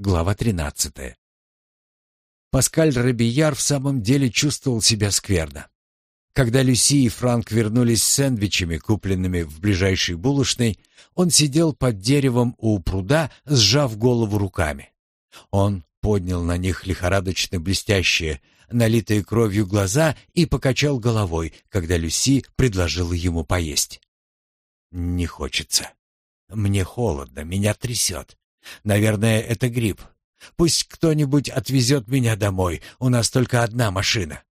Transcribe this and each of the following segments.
Глава 13. Паскаль Робияр в самом деле чувствовал себя скверно. Когда Люси и Франк вернулись с сэндвичами, купленными в ближайшей булочной, он сидел под деревом у пруда, сжав голову руками. Он поднял на них лихорадочно блестящие, налитые кровью глаза и покачал головой, когда Люси предложила ему поесть. «Не хочется. Мне холодно, меня трясет. Наверное, это грипп. Пусть кто-нибудь отвезет меня домой. У нас только одна машина.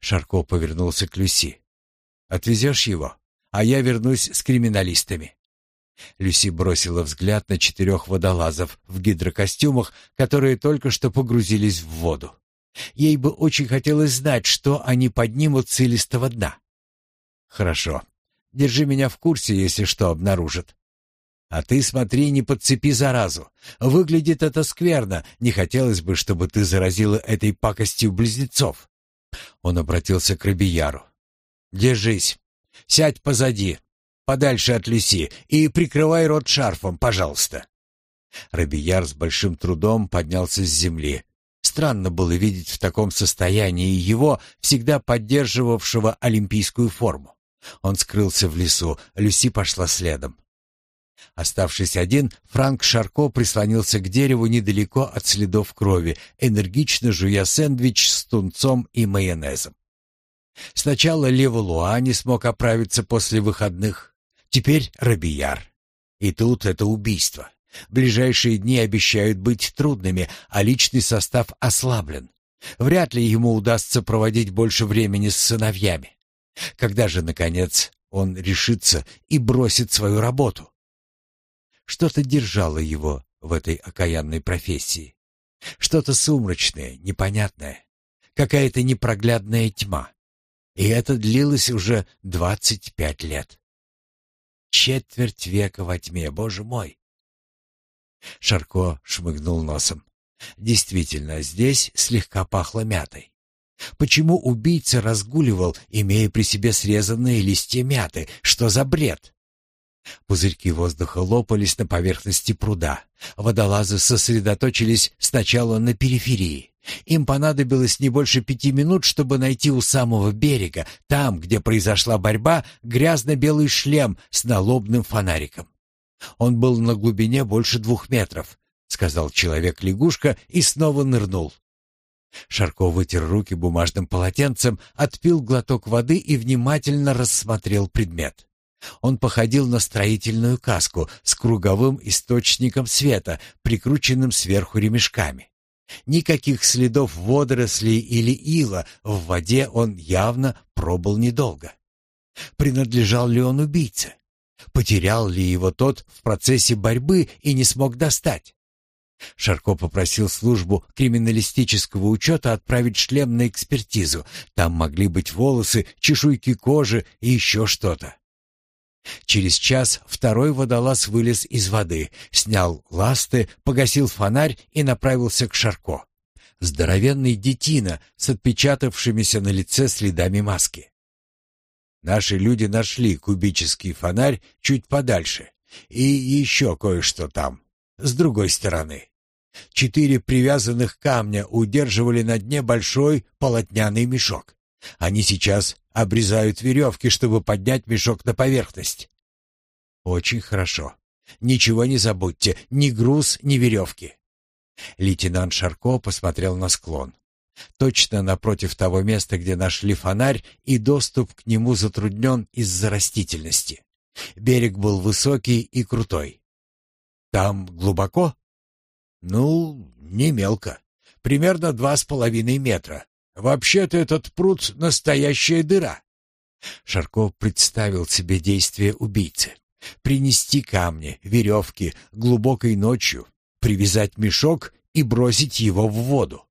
Шарко повернулся к Люси. Отвезешь его, а я вернусь с криминалистами. Люси бросила взгляд на четырех водолазов в гидрокостюмах, которые только что погрузились в воду. Ей бы очень хотелось знать, что они поднимут с илистого дна. «Хорошо. Держи меня в курсе, если что обнаружат. А ты смотри, не подцепи заразу. Выглядит это скверно. Не хотелось бы, чтобы ты заразила этой пакостью близнецов. Он обратился к Рабияру. Держись. Сядь позади, подальше от Люси, и прикрывай рот шарфом, пожалуйста. Рабияр с большим трудом поднялся с земли. Странно было видеть в таком состоянии его, всегда поддерживавшего олимпийскую форму. Он скрылся в лесу, Люси пошла следом. Оставшись один, Франк Шарко прислонился к дереву недалеко от следов крови, энергично жуя сэндвич с тунцом и майонезом. Сначала Леволуа не смог оправиться после выходных, теперь Робияр. И тут это убийство. Ближайшие дни обещают быть трудными, а личный состав ослаблен. Вряд ли ему удастся проводить больше времени с сыновьями. Когда же, наконец, он решится и бросит свою работу? Что-то держало его в этой окаянной профессии. Что-то сумрачное, непонятное. Какая-то непроглядная тьма. И это длилось уже двадцать пять лет. Четверть века во тьме, боже мой! Шарко шмыгнул носом. Действительно, здесь слегка пахло мятой. Почему убийца разгуливал, имея при себе срезанные листья мяты? Что за бред? Пузырьки воздуха лопались на поверхности пруда. Водолазы сосредоточились сначала на периферии. Им понадобилось не больше пяти минут, чтобы найти у самого берега, там, где произошла борьба, грязно-белый шлем с налобным фонариком. Он был на глубине больше двух метров, сказал человек-лягушка и снова нырнул. Шарко вытер руки бумажным полотенцем, отпил глоток воды и внимательно рассмотрел предмет. Он походил на строительную каску с круговым источником света, прикрученным сверху ремешками. Никаких следов водорослей или ила, в воде он явно пробыл недолго. Принадлежал ли он убийце? Потерял ли его тот в процессе борьбы и не смог достать? Шарко попросил службу криминалистического учета отправить шлем на экспертизу. Там могли быть волосы, чешуйки кожи и еще что-то. Через час второй водолаз вылез из воды, снял ласты, погасил фонарь и направился к Шарко. Здоровенный детина с отпечатавшимися на лице следами маски. Наши люди нашли кубический фонарь чуть подальше и еще кое-что там, с другой стороны. Четыре привязанных камня удерживали на дне большой полотняный мешок. Они сейчас обрезают веревки, чтобы поднять мешок на поверхность. Очень хорошо. Ничего не забудьте, ни груз, ни веревки. Лейтенант Шарко посмотрел на склон. Точно напротив того места, где нашли фонарь, и доступ к нему затруднен из-за растительности. Берег был высокий и крутой. Там глубоко? Ну, не мелко. Примерно два с половиной метра. Вообще-то этот пруд — настоящая дыра. Шарков представил себе действия убийцы. Принести камни, веревки глубокой ночью, привязать мешок и бросить его в воду.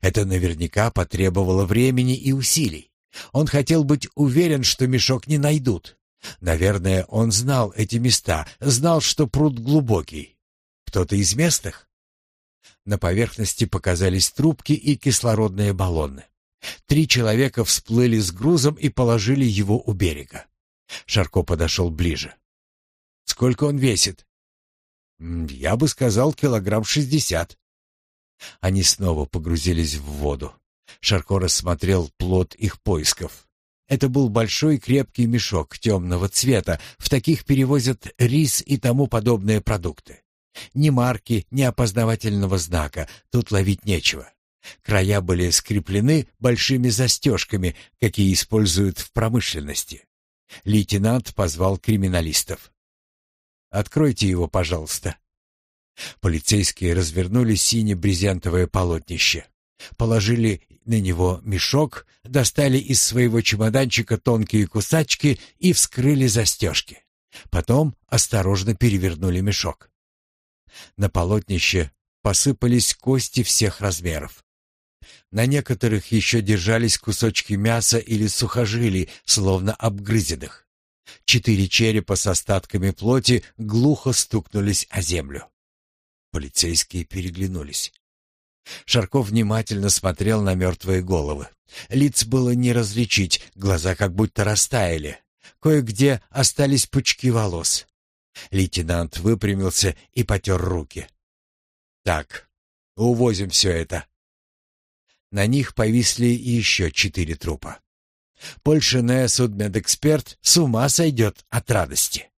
Это наверняка потребовало времени и усилий. Он хотел быть уверен, что мешок не найдут. Наверное, он знал эти места, знал, что пруд глубокий. Кто-то из местных? На поверхности показались трубки и кислородные баллоны. Три человека всплыли с грузом и положили его у берега. Шарко подошел ближе. «Сколько он весит?» «Я бы сказал, килограмм шестьдесят». Они снова погрузились в воду. Шарко рассмотрел плод их поисков. Это был большой крепкий мешок темного цвета. В таких перевозят рис и тому подобные продукты. Ни марки, ни опознавательного знака. Тут ловить нечего. Края были скреплены большими застежками, какие используют в промышленности. Лейтенант позвал криминалистов. «Откройте его, пожалуйста». Полицейские развернули сине-брезентовое полотнище, положили на него мешок, достали из своего чемоданчика тонкие кусачки и вскрыли застежки. Потом осторожно перевернули мешок. На полотнище посыпались кости всех размеров. На некоторых еще держались кусочки мяса или сухожилий, словно обгрызенных. Четыре черепа с остатками плоти глухо стукнулись о землю. Полицейские переглянулись. Шарков внимательно смотрел на мертвые головы. Лиц было не различить, глаза как будто растаяли. Кое-где остались пучки волос. Лейтенант выпрямился и потер руки. «Так, увозим все это». На них повисли еще четыре трупа. Польшиная судмедэксперт с ума сойдет от радости.